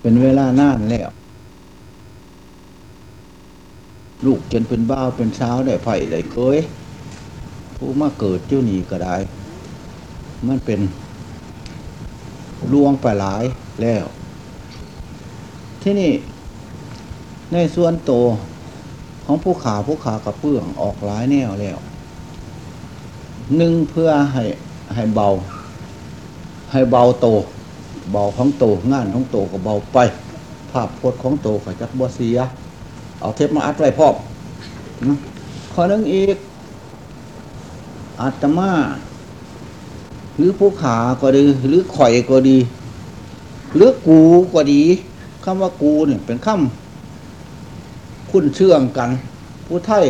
เป็นเวลานานแล้ว ลูกจนเป็นบ้าเป็นเช้าได้ไผ่ได้เคยผู้มาเกิดเจ้านี้ก็ได้ มันเป็นลวงไปหลายแล้ว ที่นี่ ในส่วนโตของผู้ขาผู้ขากับเปื่องออกหลายแนวแล้วหนึ่งเพื่อให้ให้เบา ให้เบาโต เบาของโตงานของโตก็เบาไป ภาพพจน์ของโตก็จักบ่เสีย เอาเทปมาอัดไว้พอมนะข้อหนึงอีกอาตมา หรือผู้ขาก็ดี หรือข่อยก็ดี หรือกูก็ดีคำว่ากูเนี่ยเป็นคำคุ้นเชื่องกัน ผู้ไทย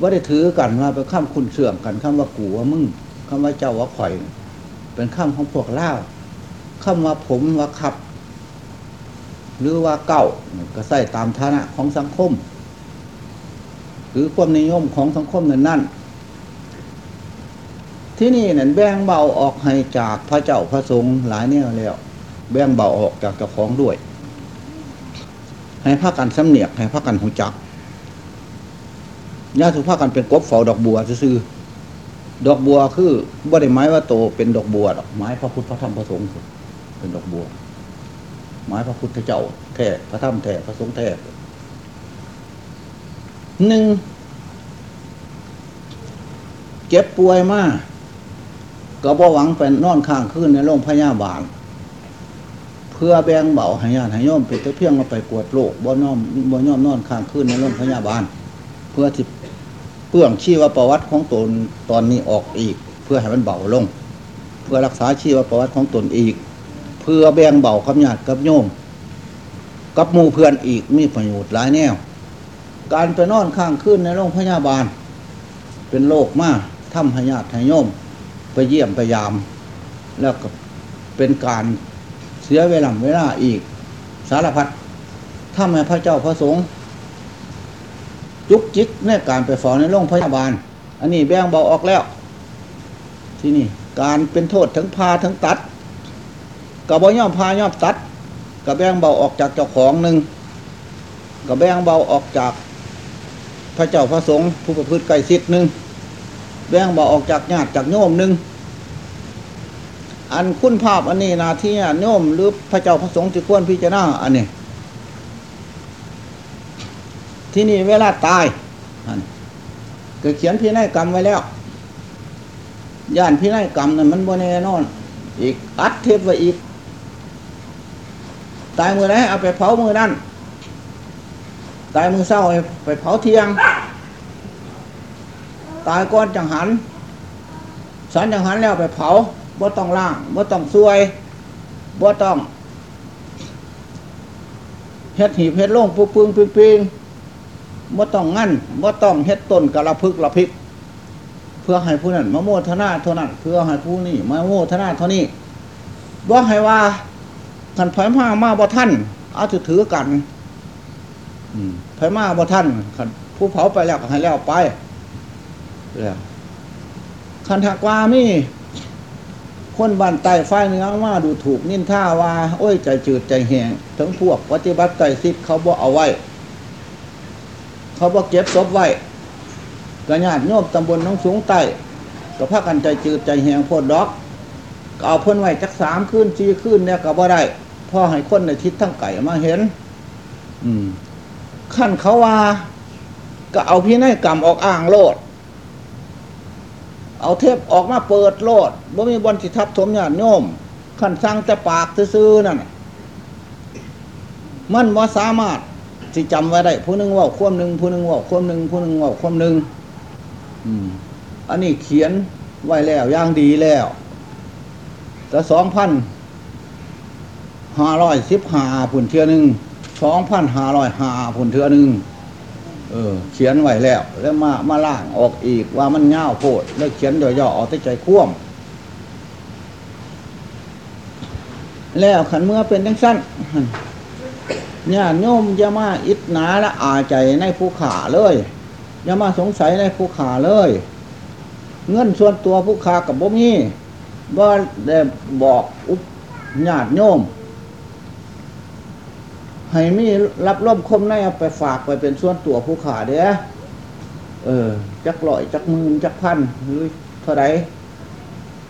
ว่าได้ถือกันว่าเป็นคำคุ้นเชื่องกันคำว่ากูว่ามึงคำว่าเจ้าว่าข่อย เป็นคำของพวกเล่า คำว่าผมว่าขับ หรือว่าเก่าก็ใส่ตามฐานะของสังคม หรือความนิยมของสังคมนั้นนั่นที่นี่นั่นแบ่งเบาออกให้จากพระเจ้าพระสงฆ์หลายแนวแล้ว แบ่งเบาออกจากเจ้าของด้วย ให้พากันสำเนียกให้พากันหูจักญาติสุภากันเป็นกบเฝ้าดอกบัวซื่อดอกบัวคือบ่ได้ไม้ว่าโตเป็นดอกบัวดอกไม้พระพุทธพระธรรมพระสงฆ์ เป็นดอกบัวไม้พระพุทธเจ้าแท้พระธรรมแท้พระสงฆ์แท้หนึ่งเจ็บป่วยมากก็บ่หวังเป็นนอนข้างคืนในโรงพยาบาล เพื่อแบ่งเบาห้ญาติให้โยมเป็นเพียงมาไปกวดโรคบ่น้อมบ่ย่อมนอนข้างคืนในโรงพยาบาล เพื่อที่เปื้องชีวประวัติของตนตอนนี้ออกอีก เพื่อให้มันเบาลง เพื่อรักษาชีวประวัติของตนอีก เพื่อแบ่งเบากับญาติกับโยมกับมูเพื่อนอีกมีประโยชน์หลายแนว การไปนอนข้างคืนในโรงพยาบาล เป็นโรคมากทำให้ญาติให้โยมไปเยี่ยมไปยาม แล้วก็เป็นการเสียเวลาเวลาอีกสารพัดถ้าแม่พระเจ้าพระสงฆ์จุกจิกในการไปฝอในโรงพยาบาล อันนี้แบ่งเบาออกแล้ว ที่นี่การเป็นโทษทั้งพาทั้งตัด กับบ่ย่อมพาย่อมตัดกับแบ่งเบาออกจากเจ้าของหนึ่งกับแบ่งเบาออกจากพระเจ้าพระสงฆ์ผู้ประพฤติไกลสิทธิ์หนึ่งแบ่งเบาออกจากญาติจากโยมหนึ่งอันคุณภาพอันนี้นาที่ญาติโยมหรือพระเจ้าพระสงฆ์ที่ควรพิจารณาอันนี้ ที่นี่เวลาตายอันก็เขียนพินัยกรรมไว้แล้วย่านพินัยกรรมนั้นมันบ่แน่นอน อีกอัดเทปไว้อีก ตายมือไหนเอาไปเผามือนั่นตายมือเศร้าไปเผาเทียง ตายก้อนจังหันสันจังหันแล้วไปเผาบ่ต้องล่างบ่ต้องซวยบ่ต้องเฮ็ดหีบเฮ็ดโล่งปุ๊บปึงปิงปิงบ่ต้องงั้นบ่ต้องเฮ็ดต้นกระพึกระพิก เพื่อให้ผู้นั้นมาโมทนาเท่านั้น เพื่อให้ผู้นี้มาโมทนาเท่านี้บ่ให้ว่า ขันไผมามาบ่ท่านเอาจะถือกันไผมาบ่ท่านขันผู้เผาไปแล้วก็ให้แล้วไปแล้วคันถักว่ามีคนบ้านใต้ฝ่ายเนื้อมาดูถูกนินท่าว่า โอ้ยใจจืดใจแหงทั้งพวกปฏิบัติใจซิบเขาบ่เอาไว้ เขาบ่เก็บศพไว้กระญาติโยมตำบลน้องสูงใต้ก็พากันใจจืดใจแหงโพดดอกก็ เอาเพิ่นไว้จักสามคืนสี่คืนเนี่ยก็บ่ได้พ่อให้คนในทิศทั้งไก่มาเห็น อืมขั้นเขาว่า ก็เอาพี่นายกรรมออกอ่างโลด เอาเทปออกมาเปิดโลดบ่มีบนสิทับถมญาติโยมขั้นสร้างแต่ปากซื่อๆนั่นมันว่าสามารถสิจำไว้ได้ผู้หนึ่งว่าควมหนึ่งผู้หนึ่งว่าควมหนึ่งผู้หนึ่งว่าควมหนึ่งอันนี้เขียนไว้แล้วย่างดีแล้ว แต่สองพันห้าร้อยสิบห้าผุนเทือหนึ่งสองพันห้าร้อยห้าผุนเทือหนึ่งเออ เขียนไว้แล้ว แล้วมามาล่างออกอีกว่ามันเง่าโพดแล้วเขียนย่อๆเอาใจคว่ำแล้วขันเมื่อเป็นทั้งสั้นเนี่ยโยมย่ามาอิดนาและอาใจในภูขาเลยย่ามาสงสัยในภูขาเลย เงินส่วนตัวผู้ขากับบ่มี บ่ได้บอกอุปญาติโยม ให้มีรับร่มคมในเอาไปฝากไปเป็นส่วนตัวผู้ขาเด้อเออ จักลอยจักมื่นจักพันหรือเท่าไร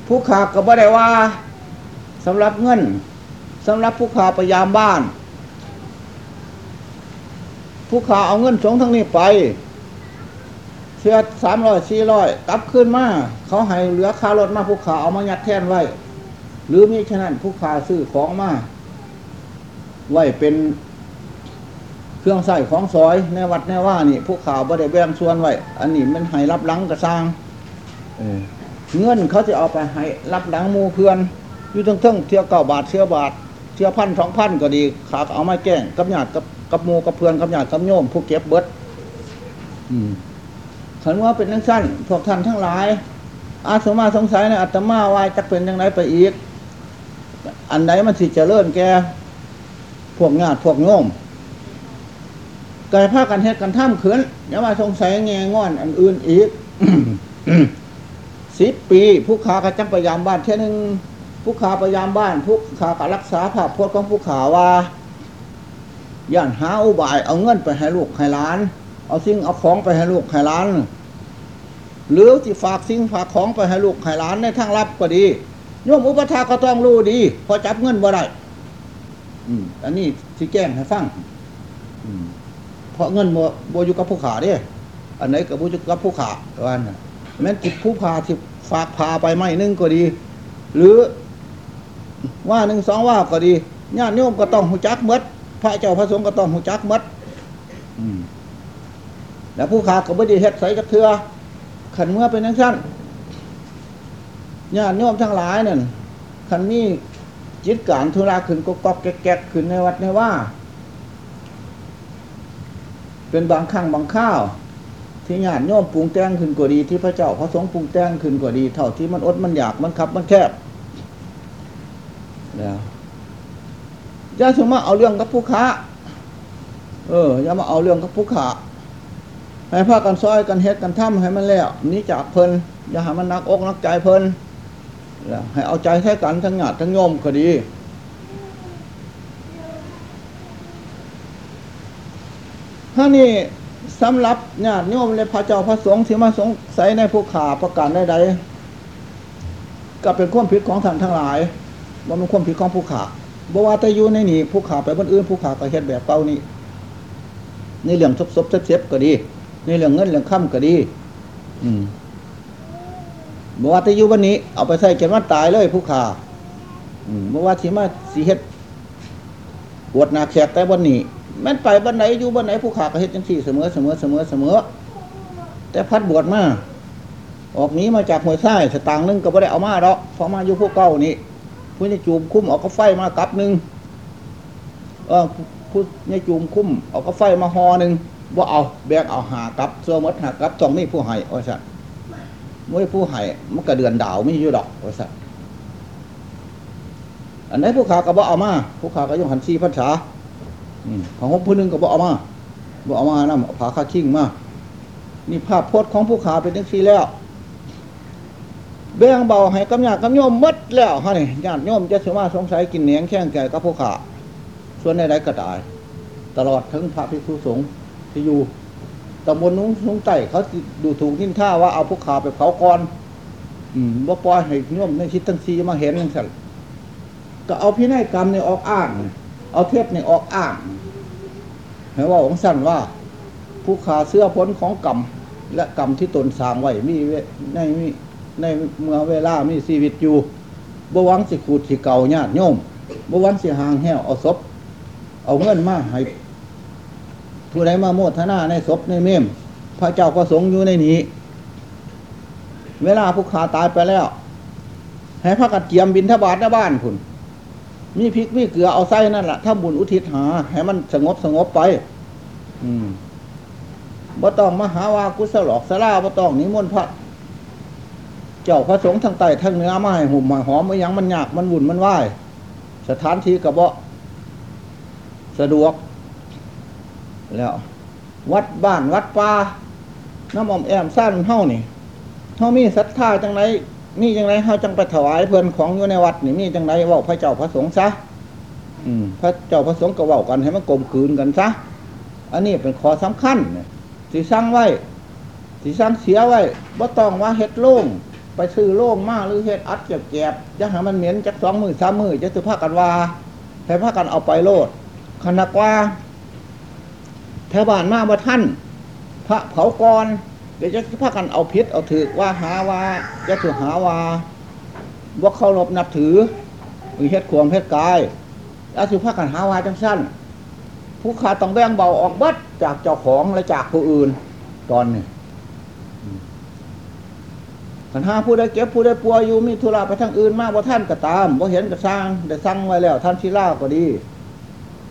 ผู้ขาก็บ่ได้ว่าสำหรับเงินสำหรับผู้ขาพยายามบ้าน ผู้ขาเอาเงินสงทั้งนี้ไป เสียสามร้อยสี่ร้อยกลับขึ้นมา เขาให้เหลือค่ารถมาผู้ขาเอามายัดแทนไว้ หรือมิฉะนั้นผู้ขาซื้อของมาไว้เป็นเครื่องใส่ของซอยในวัดในว่านี่ผู้ข่าวบ่ได้แบ่งส่วนไว้อันนี้มันให้รับหลังกระสร้างเออเงินเขาจะเอาไปให้รับหลังมูเพื่อนอยู่ทั้งเทิงเที่ยวเก้าบาทเที่ยวบาทเที่ยวพันสองพันก็ดีขาเอามาแจ้งกับญาติกับกับมูกับเพื่อนกับญาติกับโยมผู้เก็บเบิด อืม ขันว่าเป็นนังสั้นพวกท่านทั้งหลาย อาสมาสงสัยในะอัตมาว่าจะเป็นยังไงไปอีก อันไหนมันสิจเจริญแกพวกญาติพวกโยมกายภาคกันเฮ็ดกันท่ามขืนอย่ามาสงสัยแงงอน อันอื่นอีกสิบปีผู้ขากระจังพยายามบ้านเท่หนึงผู้ขาพยายามบ้านผู้ขากรักษาภาพพจน์ของผู้ขาว่าย่านหาอุบายเอาเงินไปให้ลูกให้หลาน เอาสิ่งเอาของไปให้ลูกให้หลานหรือที่ฝากสิ่งฝากของไปให้ลูกให้หลานในทางลับก็ดีโยมอุปถาก็ต้องรู้ดี พอจับเงินบ่ได้อืมอันนี้ที่แจ้งให้ฟังอืมเพราะเงินบ่บ่อยู่กับผู้ขาเด้อันไหนกับบ่อยู่กับผู้ขาว่านะแม้นจิตผู้พาที่ฝากพาไปไม่นึงก็ดี หรือว่าหนึ่งสองว่าก็ดีญาติโยมก็ต้องหูจักหมดพระเจ้าพระสงฆ์ก็ต้องหูจักหมดอืม แล้วผู้ขาก็บ่ได้เฮ็ดใส่จักเทือขันเมื่อเป็นจังซั่นญาติโยมทั้งหลายนั่นขันนี้จิตการธุระขึ้นก็กอกแก๊กๆขึ้นในวัดในว่า เป็นบางครั้งบางข้าวที่ญาติโยมปรุงแต่งขึ้นก็ดีที่พระเจ้าพระสงฆ์ปรุงแต่งขึ้นก็ดี เท่าที่มันอดมันอยากมันขับมันแคบแล้วอย่าสมมาเอาเรื่องกับผู้ค้า เอออย่ามาเอาเรื่องกับผู้ค้า ให้พากันซอยกันเฮ็ดกันทำให้มันแล้วนี้จากเพลินอย่าให้มันนักอกนักใจเพลินให้เอาใจแท้กันทั้งญาติทั้งโยมก็ดีถ้านี่สำหรับญาติโยมและพระเจ้าพระสงฆ์ที่มาสงสัยในผู้ขาประการใดๆก็เป็นความผิดของท่านทั้งหลายว่ามันความผิดของผู้ขาบ่ว่าแต่อยู่ในนี่ผู้ขาไปบนอื่นผู้ขาก็เฮ็ดแบบเก่านี่ในเรื่องซบซบเซ็บๆก็ดี ในเรื่องเงินเรื่องค่ำก็ดี อืมบอกว่าแต่อยู่วันนี้ เอาไปใส่เก็บวันตายเลยผู้ขาบอกว่าที่มาสีเฮ็ดปวดหนาแขกแต่วันนี้แม่นไปบันไหนอยู่บันไหนผู้ขาก็เฮ็ดจังสี่เสมอเสมอเสมอเสมอ แต่พัดบวชมาออกนี้มาจากหัวไส้สตางค์นึงก็ไม่ได้เอามาดอกเพราะมาอยู่พวกเก่านี่ผู้นี่จูมคุ้มเอาก็ไฟมากับหนึ่งเออผู้นี่จูมคุ้มเอาก็ไฟมาหอหนึ่ง ว่าเอาแบกเอาหากับเสื้อมดหากับตองมีผู้ให้โอ้สัตว์มื่อผู้ให้มันก็เดือนดาวไม่อยู่ดอกว่าสัตว์อันไหนผู้ขาก็บ่เอามาผู้ขาก็ยงหันซีภาษาของผู้หนึงก็บ่เอามาบ่เอามานะเอาผาคาชิ่งมานี่ภาพพจน์ของผู้ขาเป็นจังซี่แล้วแบ่งเบาให้กำยากกำโยมหมดแล้วฮะนี่ญาติโยมจะสมาสงสัยกินเนียงแข้งแก่กับผู้ขาส่วนใดๆก็ตาย ตลอดถึงพระภิกษุสงฆ์ ที่อยู่ตำบลนุ้งนุ้งไต่เขาดูถูกทิ้นท่าว่าเอาพวกขาไปเผาก่อน อืมว่าปล่อยให้โย่อมในชิดทั้งซีมาเห็นนั่นสั่นก็เอาพินัยกรรมเนี่ยออกอ้าง เอาเทปเนี่ยออกอ้างให้ว่าองค์สั่นว่า ผู้ขาเสื้อพ้นของกรรมและกรรมที่ตนสร้างไว้มีเวในมีในเมื่อเวลามีชีวิตอยู่บวังสิขูดสิเก่าญาติโยมบวังสิหางแห้วเอาศพเอาเงินมาให้ ผู้ใดมาโมทนาในศพในเมมพระเจ้าประสงค์อยู่ในนี้ เวลาผู้ขาตายไปแล้ว ให้พระกัดเกียมบินทบาทหน้าบ้านคุณมีพริกมีเกลือเอาไส้นั่นแหละถ้าบุญอุทิศหา ให้มันสงบสงบไป อืมบ่ต้องมหาวากุศลอกสลาบ่ต้องนิมนต์พระเจ้าพระสงฆ์ทั้งใต้ทั้งเหนือมาให้หุ่มมาหอมมายังมันยากมันวุ่นมันไหวสถานที่กระเบาะสะดวก แล้ว วัดบ้านวัดป่าน้ำอมแอมสั้นเท่านี่เท่ามีศรัทธาจังไรมีจังไรเฮาจังไปถวายเพื่อนของอยู่ในวัดนี่มีจังไรว่าพระเจ้าพระสงฆ์ซะอืมพระเจ้าพระสงฆ์ก็เว้ากันให้มันกลมกลืนกันซะอันนี้เป็นข้อสำคัญเนี่สร้างไว้สิสร้างเสียไว้บ่ต้องว่าเฮ็ดโล่งไปซื้อโล่งมาหรือเฮ็ดอัดเก็บแกบจะหามันเหม็นจักสองมือสามมือจะสือพากันว่าให้พากันเอาไปโลดขนักว่า แถวบ้านมาบ่ท่านพระเผากรเดี๋ยวจะพากันเอาพิษเอาถือว่าหาว่าจะถือหาว่าว่าเคารพนับถือหรือเฮ็ดขวงเฮ็ดกายแล้วถือพากันหาว่าจังสั้นผู้ขาต้องแบ่งเบาออกเบัดจากเจ้าของและจากผู้อื่น ตอนนี้ขันห้าผู้ใดเก็บผู้ใดปัวอยู่มีธุระไปทางอื่นมากว่าท่านก็ตามว่าเห็นก็สร้างได้สั่งไว้แล้ว ท่านชิล่าก็ดี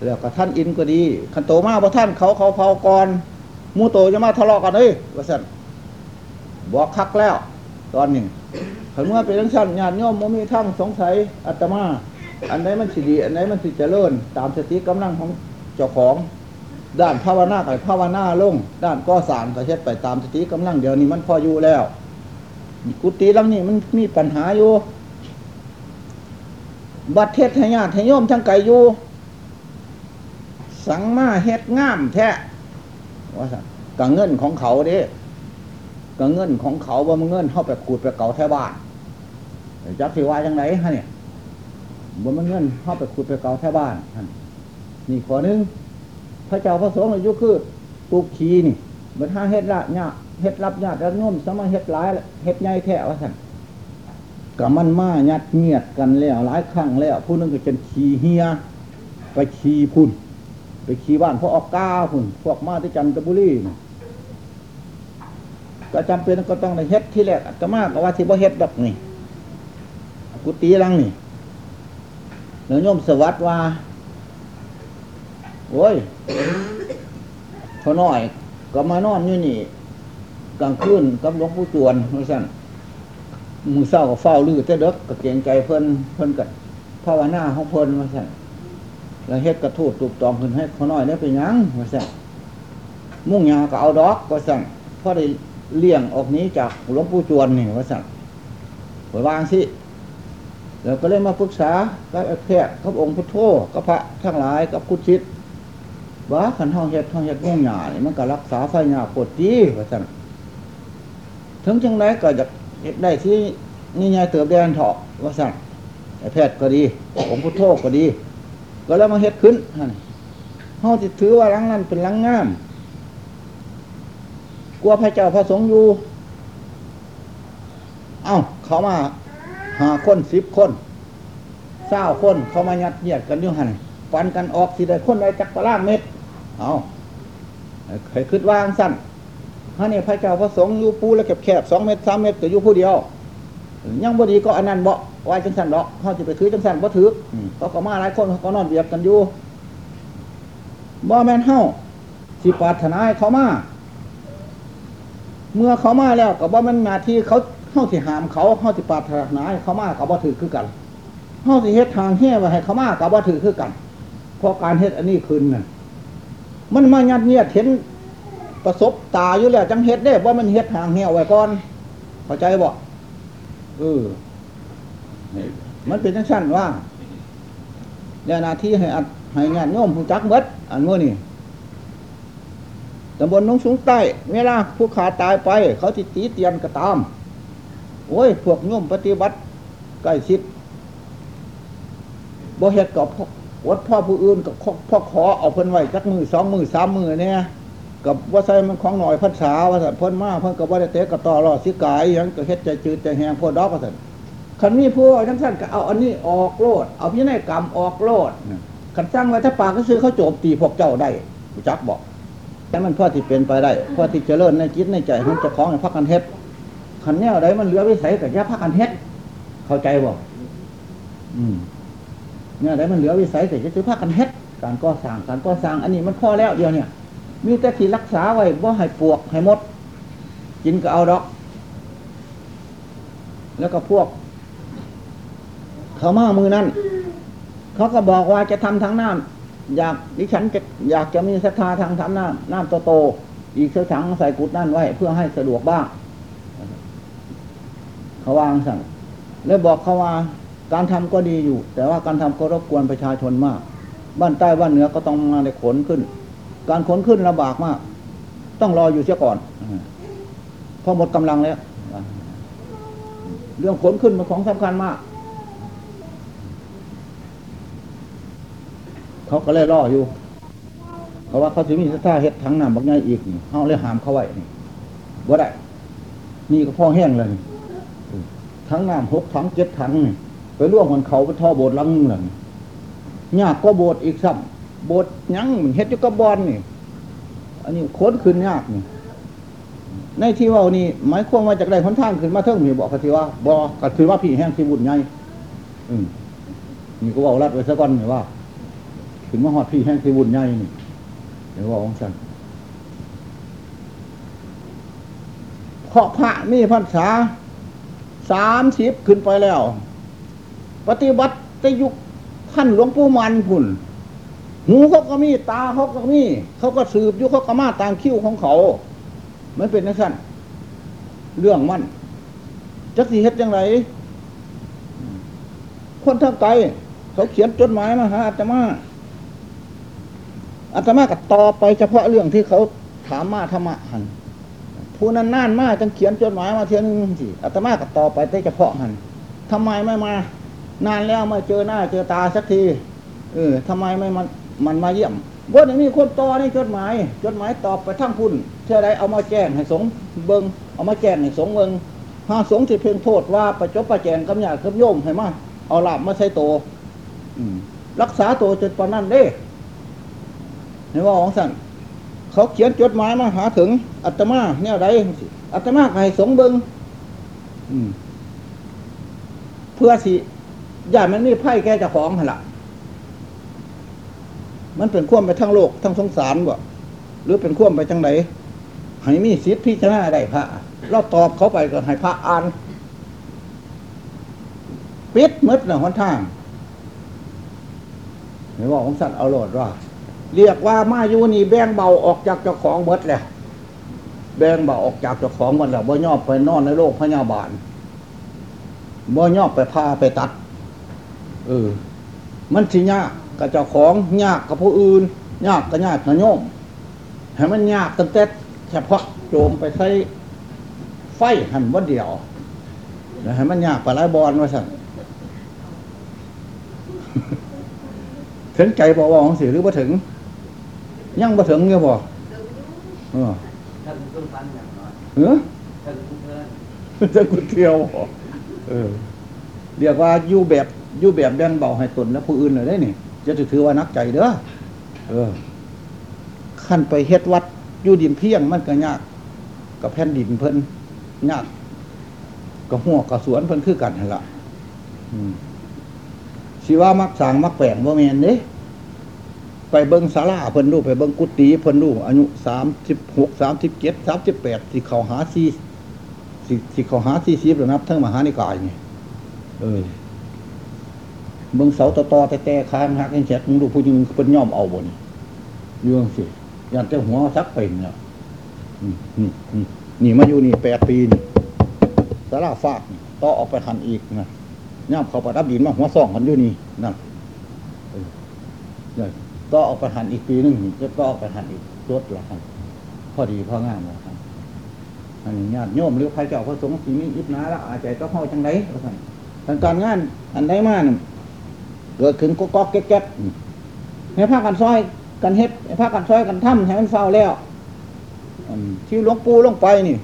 แล้วก็ท่านอินก็ดีขันโตมากว่าท่านเขาเขาเผาก่อนมูโตจะมาทะเลาะกันเลยว่าสั่นบอกคักแล้ว ตอนนี้ขันเมื่อเป็นทั้งสั้นญาติโยมโมมีทั้งสงสัยอัตมา อันไหนมันสิดี อันไหนมันสิเจริญ ตามสติกำลังของเจ้าของ ด้านภาวนากับภาวนาลง ด้านก่อสร้างก็เฮ็ดไปตามสติกำลังเดี๋ยวนี้มันพออยู่แล้วกุฏิหลังนี้มันมีปัญหาอยู่ บัดเทศให้ญาติให้โยมทั้งไก่อยู่ สังมาเฮ็ดงามแท้ว่าสักัเงินของเขาเด้กัเงินของเขาว่ามันเงินเข้าไปกูดไปเก่าแท้บ้านจักสิว่าจังไรฮะเนี่ยบ่มันเงินเข้าไปขุดไปเก่าแท้บ้านนนี่ขอหนึงพระเจ้าพระสงฆ์อายุคือปลูกขีนี่เหมือนห้าเฮ็ดละเนี่ยเฮ็ดรับญาติแล้วน่มสมาเฮ็ดหลายเฮ็ดใหญ่แท้ว่าท่านกับมันมายัดเงียดกันแล้วหลายครั้งแล้วผู้นึงก็จนขี่เฮีย ไปขี่พุ่น ไปขี่บ้านพวกออกก้าพุ่นพวกมาที่จันทบุรีนะก็จำเป็นก็ต้องได้เฮ็ดที่แรกอาตมาก็ว่าที่บ่เฮ็ดดอกนี่กุฏิลังนี่เนื้อโยมสวัสดว่าโอ้ยพอน้อย ก็มานอนอยู่นี่ กลางคืนกับหลวงปู่จวนว่าสั่นมือเศร้าก็เฝ้าลือแต่เด็กก็เกรงใจเพิ่นเพิ่นกับภาวนาของเพิ่นว่าสั่น แล้วเฮ็ดกระทูดตูบตองขึ้นให้พอน้อยได้ไปหยังว่าสั่นมุ่งยาก็เอาดอกว่าสั่นพอได้เลี้ยงออกนี้จากหลวงปู่จวนนี่ว่าสั่นไว้วางสิแล้วก็เลยมาปรึกษากับแพทย์กับองค์พุทโธกับพระทั้งหลายกับคุชิตว่าขันห้องเฮ็ดห้องเฮ็ดง่งหยานี่มันก็รักษาไฟหยาปวดดีว่าซั่นถึงจังไดก็จะได้ที่นี่ไงเติบแดนเถาะว่าซั่นไอ้แพทย์ก็ดีผมพุทโธก็ดี ก็แล้วมาเฮ็ดขึ้นหั่นเฮาสิถือว่าลังนั้นเป็นลังงาม กลัวพระเจ้าพระสงฆ์อยู่ เอ้า เขามาหาคนสิบคนเศร้าคนเขามายัดเยียดกันอยู่หันฟันกันออกสิได้คนได้จักรล่างเม็ด เอาเคยคิดวางสั้นฮะเนี่ยพระเจ้าพระสงฆ์อยู่ปูแล้วแคบๆสองเมตรสามเมตรก็อยู่ผู้เดียว ยังบ่ดีก็อันนั้นบ่ ว้จังสันดอกเขาจะไปถือจังสันบ่ถืออเขาก็มาหลายคนเขาก็นอนเบียดกันอยู่บ่แม่นเฮาสิปรารถนาให้เขามา เมื่อเขามาแล้วก็บ่แม่นหน้าที่เขาเฮาสิหามเขาเฮาสิปรารถนาให้เขามาเขาบ่ถือคือกันเฮาสิเฮ็ดทางแห่ไว้ให้เขามาก็บ่ถือคือกันเพราะการเฮ็ดอันนี้คืนน่ะ มันมายัดเยียดเห็นประสบตาอยู่แล้วจังเฮ็ดได้ว่ามันเฮ็ดห่างเหี่ยวไว้ก่อนเข้าใจบ่เออนี่ มันเป็นจังสั้นว่าแล้วหนาที่ให้อัดให้งานโยมผู้จักเบิดอันมื่อนี่ตำบลหนองสูงใต้เวลาผู้ขาตายไป เขาติตีเตียนก็ตาม โอ้ย พวกโยมปฏิบัติใกล้ชิดบ่เฮ็ดกับวัดพ่อผู้อื่นกับพ่อขอเอาเพิ่นไว้จักมือสองมือสามมือเนี่ยกับว่าใส่มันของหน่อยพันษาว่าสันเพิ่นมาเพิ่นกับว่าได้เตะกับต่อรอสิกายยังก็เฮ็ดใจจืดใจแหงพวดอกว่าสัน คันมีผู้เอาจังสั้นก็เอาอันนี้ออกโลด เอาพินัยกรรมออกโลดคันสร้างไว้ถ้าปากก็ซื้อเขาโจมตีพวกเจ้าได้รู้จักบอกแต่มันพ่อที่เป็นไปได้พ่อที่เจริญในจิตในใจของเจ้าของในพักกันเฮ็ดคันแนวใดมันเหลือวิสัยกับแย่พักกันเฮ็ดเข้าใจบ่อืมเนี่ยได้มันเหลือวิสัยแต่จะซื้อผ้ากันเฮ็ดการก่อสร้างการก่อสร้างอันนี้มันพอแล้วเดียวเนี่ย มีแต่ที่รักษาไว้บ่ให้ปวกให้มด กินก็เอาดอก แล้วก็พวก เขามามือนั้นเขาก็บอกว่าจะทำทางน้ำอยากดิฉันจะอยากจะมีศรัทธาทางทำน้ำน้ำโตโตๆอีกเสื้อถังใส่กุดนั่นไว้ เพื่อให้สะดวกบ้างเขาวางสั่งแล้วบอกเขาว่าการทำก็ดีอยู่ แต่ว่าการทำก็รบกวนประชาชนมาก บ้านใต้บ้านเหนือก็ต้องมาได้ขนขึ้น การขนขึ้นลำบากมาก ต้องรออยู่เสียก่อนพราะหมดกำลังแล้ว เรื่องขนขึ้นเป็นของสำคัญมาก เขาก็เลยรออยู่ เพราะว่าเขาจะมีท่าเฮ็ดทั้งน้ำบักใหญ่อีกเขาเลยหามเขาไว้บ่ได้นี่ก็พ่อแห้งเลยทั้งน้ำหกถังเจ็ดถังนี่ไปร่วมกันเขาไปท่อโบสถ์หลังหนึงเลยยากก็โบสถ์อีกซ้ำโบสถ์หยังมันเฮ็ดอยู่กับบอลนี่ อันนี้โค้นขึ้นยากนี่ในที่เว่านี่หมายความว่าจากใดคนทางขึ้นมาเทิงมีบอกกทีว่าบอกก็คือว่าพี่แห้งที่บุญไงอืมนี่ก็บอกรัดไว้ซะก่อนนี่ว่า ถึงมาหอดพี่แห้งที่บุญไงนี่เดี๋ยวว่าองสันเพราะพระมีพรรษาสามสิบขึ้นไปแล้ว ปฏิบัติในยุคท่านหลวงปู่มันพุ่น หูเขาก็มีตาเขาก็มี เขาก็สืบยุคเขาก็มาตามคิ้วของเขาไม่เป็นนักสั่นเรื่องมันจักสีเฮ็ดยังไงคนทางไกลเขาเขียนจดหมายมาหาอาตมา อาตมาก็ตอบไปเฉพาะเรื่องที่เขาถามมาธรรมะหันผู้นั้นน่านมากจังเขียนจดหมายมาเทียนงสิอาตมาก็ตอบไปแต่เฉพาะหันทำไมไม่มา นานแล้วไม่เจอหน้าเจอตาสักทีเออทำไมไม่มันมันมาเยี่ยมว่าอย่างนี้คนต่อนี่จดหมาย จดหมายตอบไปทั้งคุณเท่าไรเอามาแจ้งให้สงเบิงเอามาแจ้งให้สงเบิงหาสงฆ์ที่เพ่งโทษว่าประจบประแจงกำยากับโยมให้มาเอาหลาบมาใช้โตอืมรักษาตัวจนปานนั้นเด้ ในว่าของสั่นเขาเขียนจดหมายมาหาถึงอัตมาเนี่ยไรอัตมาให้สงเบิงเพื่อสิอย่ามันนี่ไพ่แกจะของหละมันเป็นข่วมไปทั้งโลกทั้งสงสารบ่หรือเป็นข่วมไปจังไหนให้มีสิทธิพิจารณาได้พระเราตอบเขาไปก็ให้พระอ่านปิดมืดหนะหนทางเห็นว่าของสัตว์เอาโหลดว่า เรียกว่ามาอยู่นี่แบ่งเบาออกจากเจ้าของเบิดแล้วแบ่งเบาออกจากเจ้าของมันแล้วบ่ยอบไปนอนในโลกพยาบาลบ่ยอบไปพาไปตัดเออมันสิยากกับเจ้าของยากกับผู้อื่น ยากกับญาติกับโยมให้มันยากตั้งแต่เฉพาะโจมไปใส่ไฟหันวันเดียวให้มันยากไปหลายบอลว่าสั่นถึงใจบอกว่าของสิหรือว่าถึง ยังบ่ถึงเงี้ยบ่เออท่านเพิ่งฟันอย่างน้อยเออท่านเพิ่งเพิ่นจะกุเที่ยวบ่เออเรียกว่าอยู่แบบอยู่แบบแบ่งเบาให้ตนและผู้อื่นเลยได้นี่จะถือว่านักใจเด้อเออขั้นไปเฮ็ดวัดอยู่ดินเพียงมันก็ยากกับแผ่นดินเพิ่นยากกับหัวกับสวนเพิ่นคือกันหั่นล่ะอืมสิว่ามักสร้างมักแปลงบ่แม่นเด้ ไปเบิ่งศาลาเพิ่นดูไปเบิ่งกุฏิเพิ่นดูอายุ36 37 38สิเข้าหา4สิสิเขาหา40แล้วนับทั้งมหานิกายนี่เออเบิ่งเสาต่อๆแต่ๆคานหักเองแฉกมึงดูผู้หญิงเพิ่นย่อมเอาบนยู่จังซี่ยันแต่หัวซักเป็นเนี่ยนี่นี่มาอยู่นี่แปดปีนี่สาราฟากต่อออกไปหันอีกนะย่ามเขาประดับดินมาหัวซ่องกันอยู่นี่นั่น เอออออกไปหันอีกปีหนึงจะต่อออกไปหันอีกรถละครับพอดีพองามละครับอันนี้ญาติโยมหรือใครเจ้าพระสงฆ์ที่มีอิบนาละอาใจก็เฮาจังไดว่าซั่นทางการงานอันใดมานั่นเกิดขึ้นก็ก๊อกแก๊กให้พากันซอยกันเฮ็ดให้พากันซอยกันทำให้มันเฝ้าแล้วอที่หลวงปู่ลงไปนี่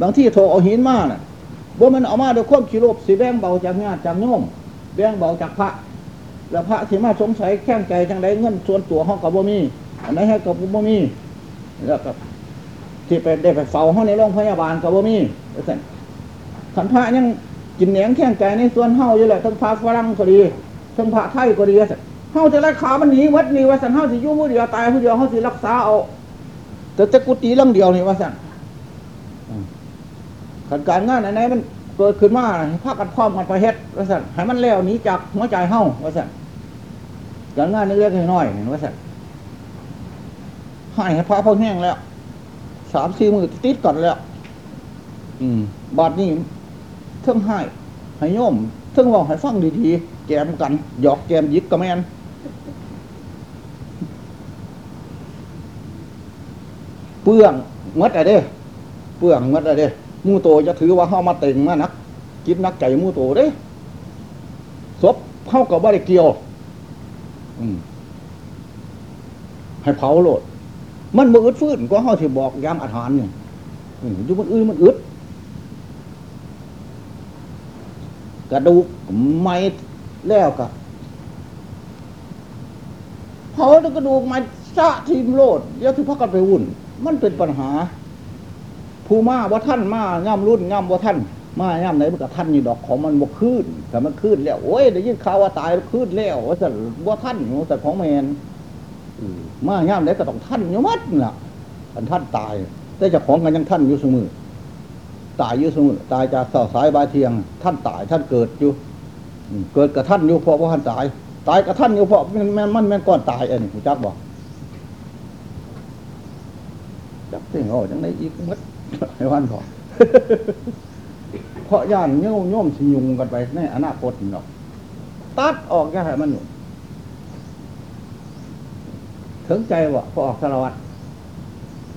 บางที่โถเอาหินมาน่ะว่ามันเอามาโดยความขี้โลภสีแบงเบาจากญาติจากโยมแบงเบาจากพระ แล้วพระที่มาสงสัยแข้งใจจังไดเงินส่วนตัวห้องกับบ่มี อันไหนให้กับบ่มี แล้วก็ที่ไปได้ไปเฝ้าห้องในโรงพยาบาลกับบ่มีว่าซั่นขันพระยังกินเหนียงแข้งใจในส่วนเฮาอยู่แหละทั้งพระฝรั่งก็ดีทั้งพระไทยก็ดีว่าซั่นเฮาจะไล่ขามันหนีวัดนี่ว่าสันเฮาสิยู่ผู้เดียวตายผู้เดียวเฮาสิรักษาเอาแต่แต่กุฏิเรื่องเดียวนี่ว่าสันขันการงานอันไหนมันเกิดขึ้นมาพากันพร้อมกันไปเฮ็ดว่าสันให้มันแล้วหนีจากหัวใจเฮาว่าสัน ยังงานเล็กน้อยๆเห็นว่าสัตว์ให้พระพ่อแห้งแล้วสามสี่มือติดก่อนแล้ว อืมบาดนี้เท่งให้ให้ย่อมเท่งว่าให้ฟังดีๆแจมกันหยอกแจมยิกกระแมนเปื้องมัดอะไรเด้เปื้องมัดอะไรเด้มูโตจะถือว่าเข้ามาเต็งมานักกิดนักใจมูโตเด้ศพเข้ากับว่าได้เกี่ยว ให้เผาโลด มันบ่อึดฟื้นก็เฮาสิบอกยามอาหารนี่อืมอยู่มันอื่นมันอึดกระดูกไม่แล้วก็เผาแล้วกระดูกไม้ซะทีมโลดเดี๋ยวที่พักกันไปวุ่น มันเป็นปัญหาผู้มาว่าท่านมาย่ำรุ่นย่ำว่าท่าน มาย่ำไหนมันกับท่านนี่ดอกของมันบ่ขึ้นแต่มันขึ้นแล้วโอ้ยได้ยินข่าวว่าตายแล้วขึ้นแล้วว่าแต่ว่าท่านแต่ของแมนอืมมาย่ำไหนก็ต้องท่านอยู่มัดน่ะอันท่านตาย แต่เจะของกันยังท่านอยู่เสมอตายอยู่เสมอตายจากเสาสายบายเทียง ท่านตายท่านเกิดอยู่อืมเกิดกับท่านอยู่เพราะว่าท่านตาย ตายกับท่านอยู่เพราะมันมันมันแม่นก้อนตายอันนี้คุณจักบอกจักเสียงอ๋อจังไดอีกมัดให้วันบอกเพ ราะย่านเงี้ยวโยมสิยุงกันไปในอนาคตหรอก ตัดออกอย่าให้มันอยู่ถึงใจวะพอออกสารวัตร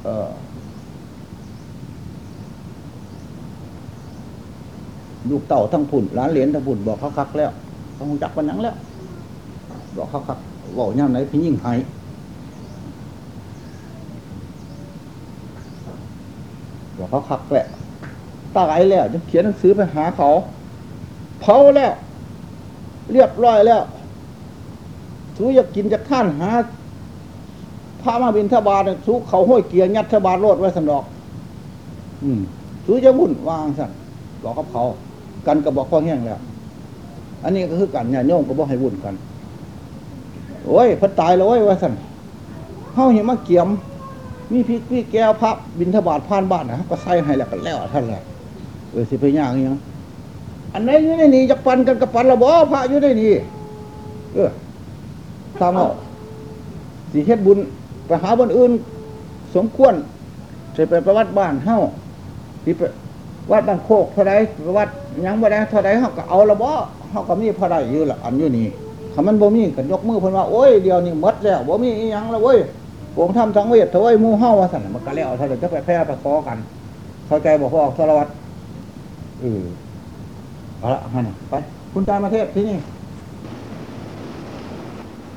เออลูกเต่าทั้งผุ่นร้านเหรียญทั้งผุ่นบอกเขาคักแล้วต้องจักปันยังแล้ว บอกเขาคักบอกย่ำไหนพี่ยิ่งไห้บอกเขาคักแหละ ตายแล้วจะเขียนหนังสือไปหาเขาเผาแล้ว เรียบร้อยแล้วสูอยากกินจากท่านหาพระมาบินทบาทสูเขาห้อยเกียร์ยัดทบาทโลดไว้สันดอก อืมสูจะวุ่นวางสันบอกเขาเผากันกับบอกข้อแห้งแล้ว อันนี้ก็คือกันเนี่ยโยมก็บอกให้วุ่นกัน โอ้ยเพันตายแล้วเว้ยว่าสันเฮาเห็นมาเกี่ยมมีพริกมีแก้วพับบินทบาทผ่านบ้านนะก็ใส่ให้แล้วกันแล้วท่านแหละ ออสิไปยางอิหยังอันไหนอยู่ในนี้จะปันกันกับปันละบ่พระอยู่ในนี้เออตามเอาสิเฮ็ดบุญไปหาบนอื่น สมควรจะไปประวัติบ้านเฮาที่ไปวัดบางโคกเท่าไรวัดหยังบ่ได้เท่าไรเขาก็เอาละบ่เขาก็มีพอได้อยู่ละอันอยู่นี่ถ้ามันบ่มีก็ยกมือเพิ่นว่าโอ้ยเดี๋ยวนี้มดแล้วบ่มีอีหยังแล้วเว้ยโกงทำทั้งเวทเถอะเว้ยมูเฮาว่าซั่นมันก็แล้วเท่านั้นจะไปแพ้ไปขอกัน เข้าใจบ่พออสารวัตร เออเอาละหั่นน่ะไป คุณตามาเทศที่นี่